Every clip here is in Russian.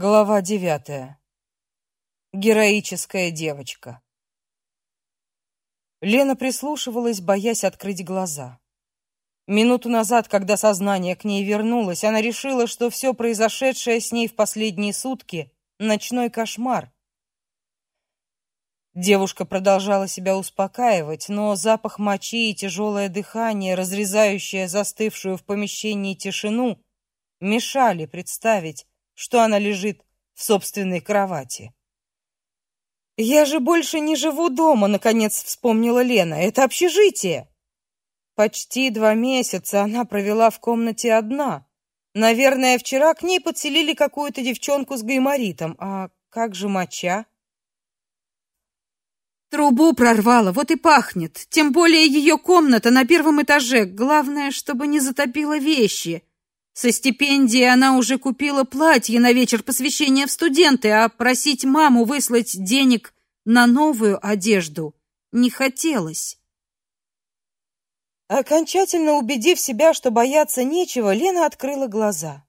Глава девятая. Героическая девочка. Лена прислушивалась, боясь открыть глаза. Минуту назад, когда сознание к ней вернулось, она решила, что все произошедшее с ней в последние сутки ночной кошмар. Девушка продолжала себя успокаивать, но запах мочи и тяжелое дыхание, разрезающее застывшую в помещении тишину, мешали представить, что она лежит в собственной кровати. Я же больше не живу дома, наконец вспомнила Лена. Это общежитие. Почти два месяца она провела в комнате одна. Наверное, вчера к ней подселили какую-то девчонку с гайморитом. А как же моча? Трубу прорвало, вот и пахнет. Тем более ее комната на первом этаже. Главное, чтобы не затопило вещи. Со стипендии она уже купила платье на вечер посвящения в студенты, а просить маму выслать денег на новую одежду не хотелось. Окончательно убедив себя, что бояться нечего, Лена открыла глаза.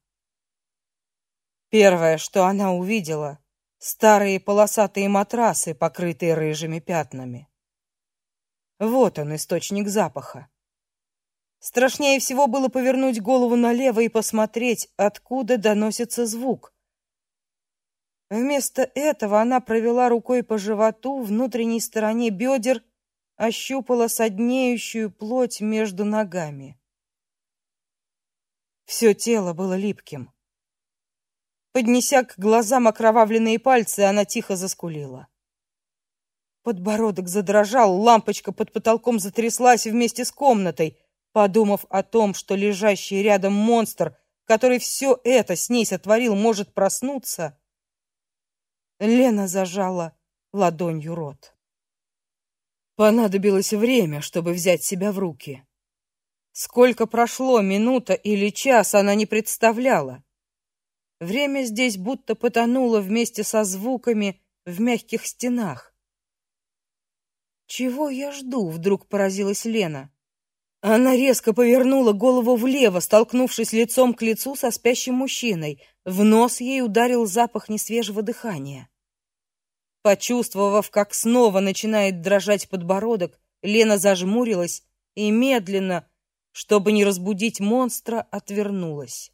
Первое, что она увидела старые полосатые матрасы, покрытые рыжими пятнами. Вот он источник запаха. Страшнее всего было повернуть голову налево и посмотреть, откуда доносится звук. Вместо этого она провела рукой по животу, внутренней стороне бедер, ощупала соднеющую плоть между ногами. Все тело было липким. Поднеся к глазам окровавленные пальцы, она тихо заскулила. Подбородок задрожал, лампочка под потолком затряслась вместе с комнатой — Подумав о том, что лежащий рядом монстр, который все это с ней сотворил, может проснуться, Лена зажала ладонью рот. Понадобилось время, чтобы взять себя в руки. Сколько прошло, минута или час, она не представляла. Время здесь будто потонуло вместе со звуками в мягких стенах. Чего я жду? вдруг поразилась Лена. Она резко повернула голову влево, столкнувшись лицом к лицу со спящим мужчиной. В нос ей ударил запах несвежего дыхания. Почувствовав, как снова начинает дрожать подбородок, Лена зажмурилась и медленно, чтобы не разбудить монстра, отвернулась.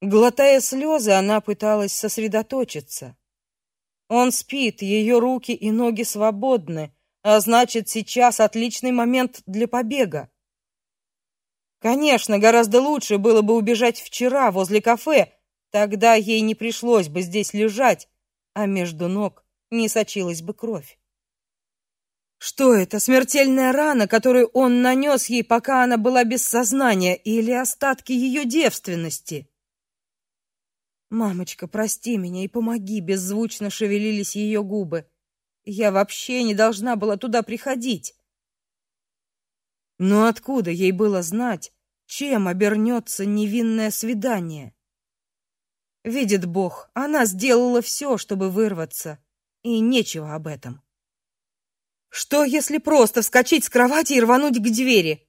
Глотая слезы, она пыталась сосредоточиться. Он спит, ее руки и ноги свободны, а значит, сейчас отличный момент для побега. Конечно, гораздо лучше было бы убежать вчера возле кафе, тогда ей не пришлось бы здесь лежать, а между ног не сочилась бы кровь. Что это, смертельная рана, которую он нанес ей, пока она была без сознания, или остатки ее девственности? Мамочка, прости меня и помоги, беззвучно шевелились ее губы. Я вообще не должна была туда приходить. Но откуда ей было знать, чем обернется невинное свидание? Видит Бог, она сделала все, чтобы вырваться, и нечего об этом. Что, если просто вскочить с кровати и рвануть к двери?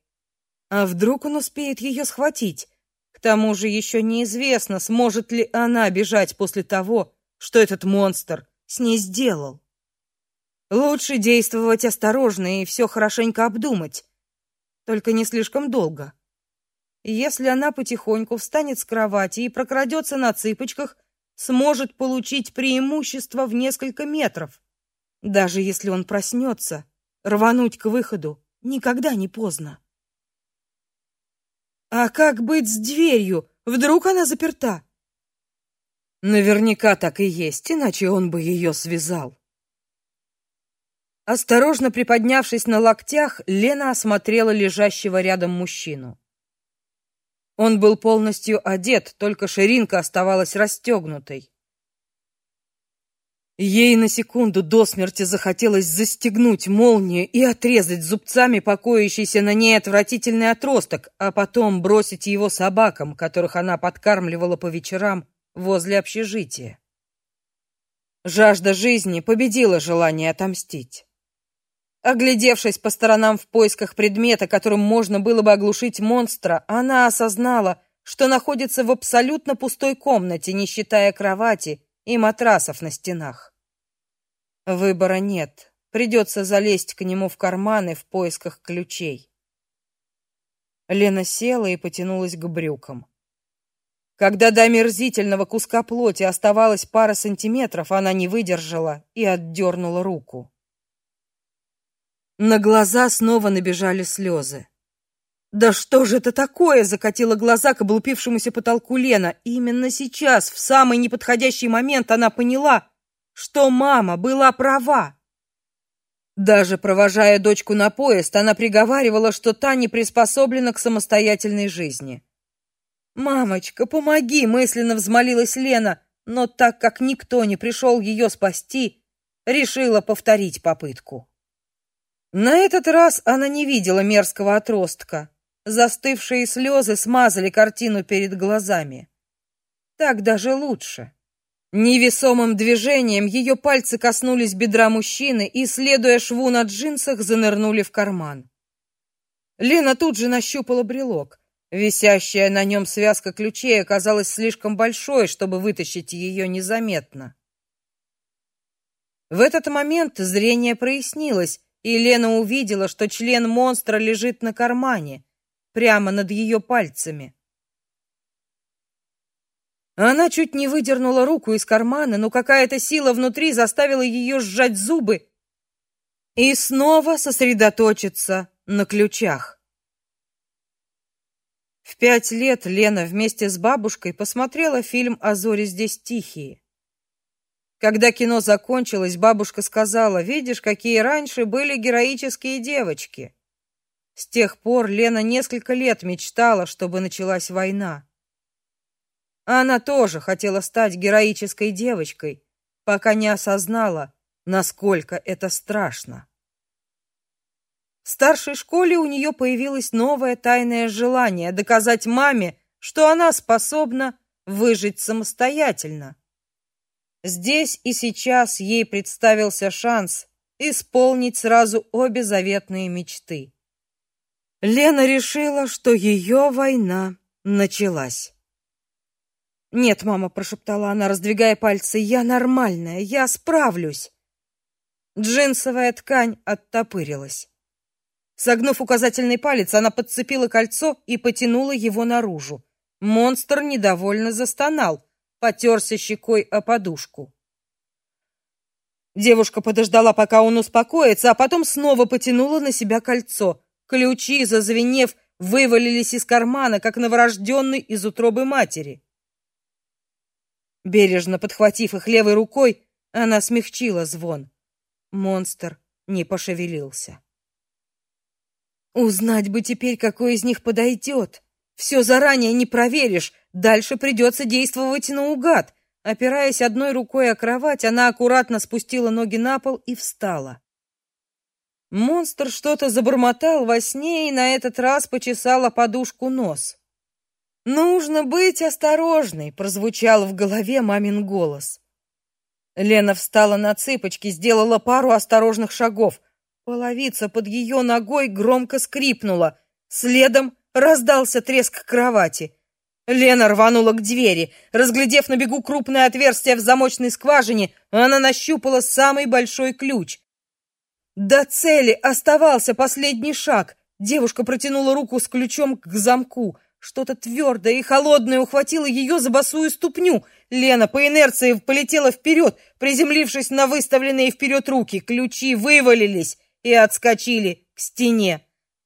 А вдруг он успеет ее схватить? К тому же еще неизвестно, сможет ли она бежать после того, что этот монстр с ней сделал. Лучше действовать осторожно и все хорошенько обдумать. Только не слишком долго. Если она потихоньку встанет с кровати и прокрадется на цыпочках, сможет получить преимущество в несколько метров. Даже если он проснется, рвануть к выходу никогда не поздно. А как быть с дверью? Вдруг она заперта? Наверняка так и есть, иначе он бы ее связал. Осторожно приподнявшись на локтях, Лена осмотрела лежащего рядом мужчину. Он был полностью одет, только ширинка оставалась расстегнутой. Ей на секунду до смерти захотелось застегнуть молнию и отрезать зубцами покоящийся на ней отвратительный отросток, а потом бросить его собакам, которых она подкармливала по вечерам возле общежития. Жажда жизни победила желание отомстить. Оглядевшись по сторонам в поисках предмета, которым можно было бы оглушить монстра, она осознала, что находится в абсолютно пустой комнате, не считая кровати и матрасов на стенах. Выбора нет. Придется залезть к нему в карманы в поисках ключей. Лена села и потянулась к брюкам. Когда до омерзительного куска плоти оставалось пара сантиметров, она не выдержала и отдернула руку. На глаза снова набежали слезы. Да что же это такое, закатила глаза к облупившемуся потолку Лена. Именно сейчас, в самый неподходящий момент, она поняла, что мама была права. Даже провожая дочку на поезд, она приговаривала, что та не приспособлена к самостоятельной жизни. «Мамочка, помоги!» — мысленно взмолилась Лена, но так как никто не пришел ее спасти, решила повторить попытку. На этот раз она не видела мерзкого отростка. Застывшие слезы смазали картину перед глазами. Так даже лучше. Невесомым движением ее пальцы коснулись бедра мужчины и, следуя шву на джинсах, занырнули в карман. Лена тут же нащупала брелок. Висящая на нем связка ключей оказалась слишком большой, чтобы вытащить ее незаметно. В этот момент зрение прояснилось, и Лена увидела, что член монстра лежит на кармане, прямо над ее пальцами. Она чуть не выдернула руку из кармана, но какая-то сила внутри заставила ее сжать зубы и снова сосредоточиться на ключах. В пять лет Лена вместе с бабушкой посмотрела фильм «А зори здесь тихие». Когда кино закончилось, бабушка сказала, «Видишь, какие раньше были героические девочки». С тех пор Лена несколько лет мечтала, чтобы началась война. Она тоже хотела стать героической девочкой, пока не осознала, насколько это страшно. В старшей школе у нее появилось новое тайное желание доказать маме, что она способна выжить самостоятельно. Здесь и сейчас ей представился шанс исполнить сразу обе заветные мечты. Лена решила, что ее война началась. "Нет, мама", прошептала она, раздвигая пальцы. "Я нормальная, я справлюсь". Джинсовая ткань оттопырилась. Согнув указательный палец, она подцепила кольцо и потянула его наружу. Монстр недовольно застонал, потерся щекой о подушку. Девушка подождала, пока он успокоится, а потом снова потянула на себя кольцо. Ключи, зазвенев, вывалились из кармана, как новорожденный из утробы матери. Бережно подхватив их левой рукой, она смягчила звон. Монстр не пошевелился. Узнать бы теперь, какой из них подойдет. Все заранее не проверишь, дальше придется действовать наугад. Опираясь одной рукой о кровать, она аккуратно спустила ноги на пол и встала. Монстр что-то забормотал во сне и на этот раз почесала подушку нос. Нужно быть осторожной, прозвучал в голове мамин голос. Лена встала на цыпочки, сделала пару осторожных шагов. Половица под ее ногой громко скрипнула. Следом раздался треск кровати. Лена рванула к двери. Разглядев на бегу крупное отверстие в замочной скважине, она нащупала самый большой ключ. До цели оставался последний шаг. Девушка протянула руку с ключом к замку. Что-то твердое и холодное ухватило ее за босую ступню. Лена по инерции полетела вперед, приземлившись на выставленные вперед руки. Ключи вывалились и отскочили к стене.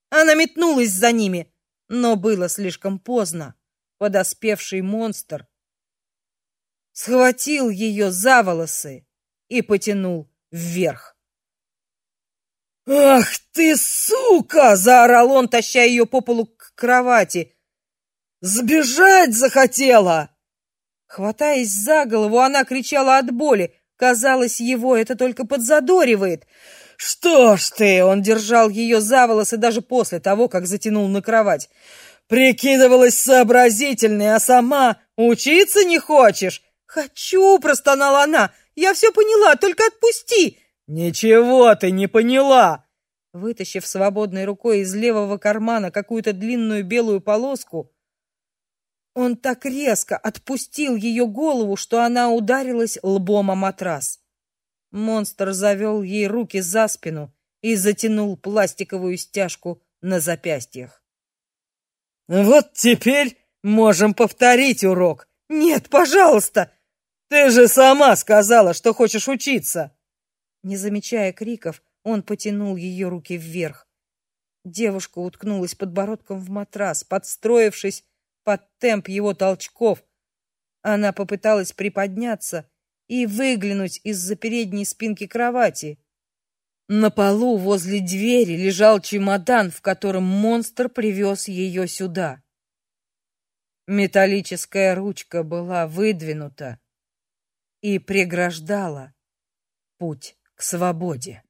Она метнулась за ними, но было слишком поздно. Подоспевший монстр схватил ее за волосы и потянул вверх. «Ах ты, сука!» — заорал он, таща ее по полу к кровати. «Сбежать захотела!» Хватаясь за голову, она кричала от боли. Казалось, его это только подзадоривает. «Что ж ты!» — он держал ее за волосы даже после того, как затянул на кровать. «Прикидывалась сообразительной, а сама учиться не хочешь?» «Хочу!» — простонала она. «Я все поняла, только отпусти!» «Ничего ты не поняла!» Вытащив свободной рукой из левого кармана какую-то длинную белую полоску, Он так резко отпустил ее голову, что она ударилась лбом о матрас. Монстр завел ей руки за спину и затянул пластиковую стяжку на запястьях. Вот теперь можем повторить урок. Нет, пожалуйста. Ты же сама сказала, что хочешь учиться. Не замечая криков, он потянул ее руки вверх. Девушка уткнулась подбородком в матрас, подстроившись под темп его толчков. Она попыталась приподняться и выглянуть из-за передней спинки кровати. На полу возле двери лежал чемодан, в котором монстр привез ее сюда. Металлическая ручка была выдвинута и преграждала путь к свободе.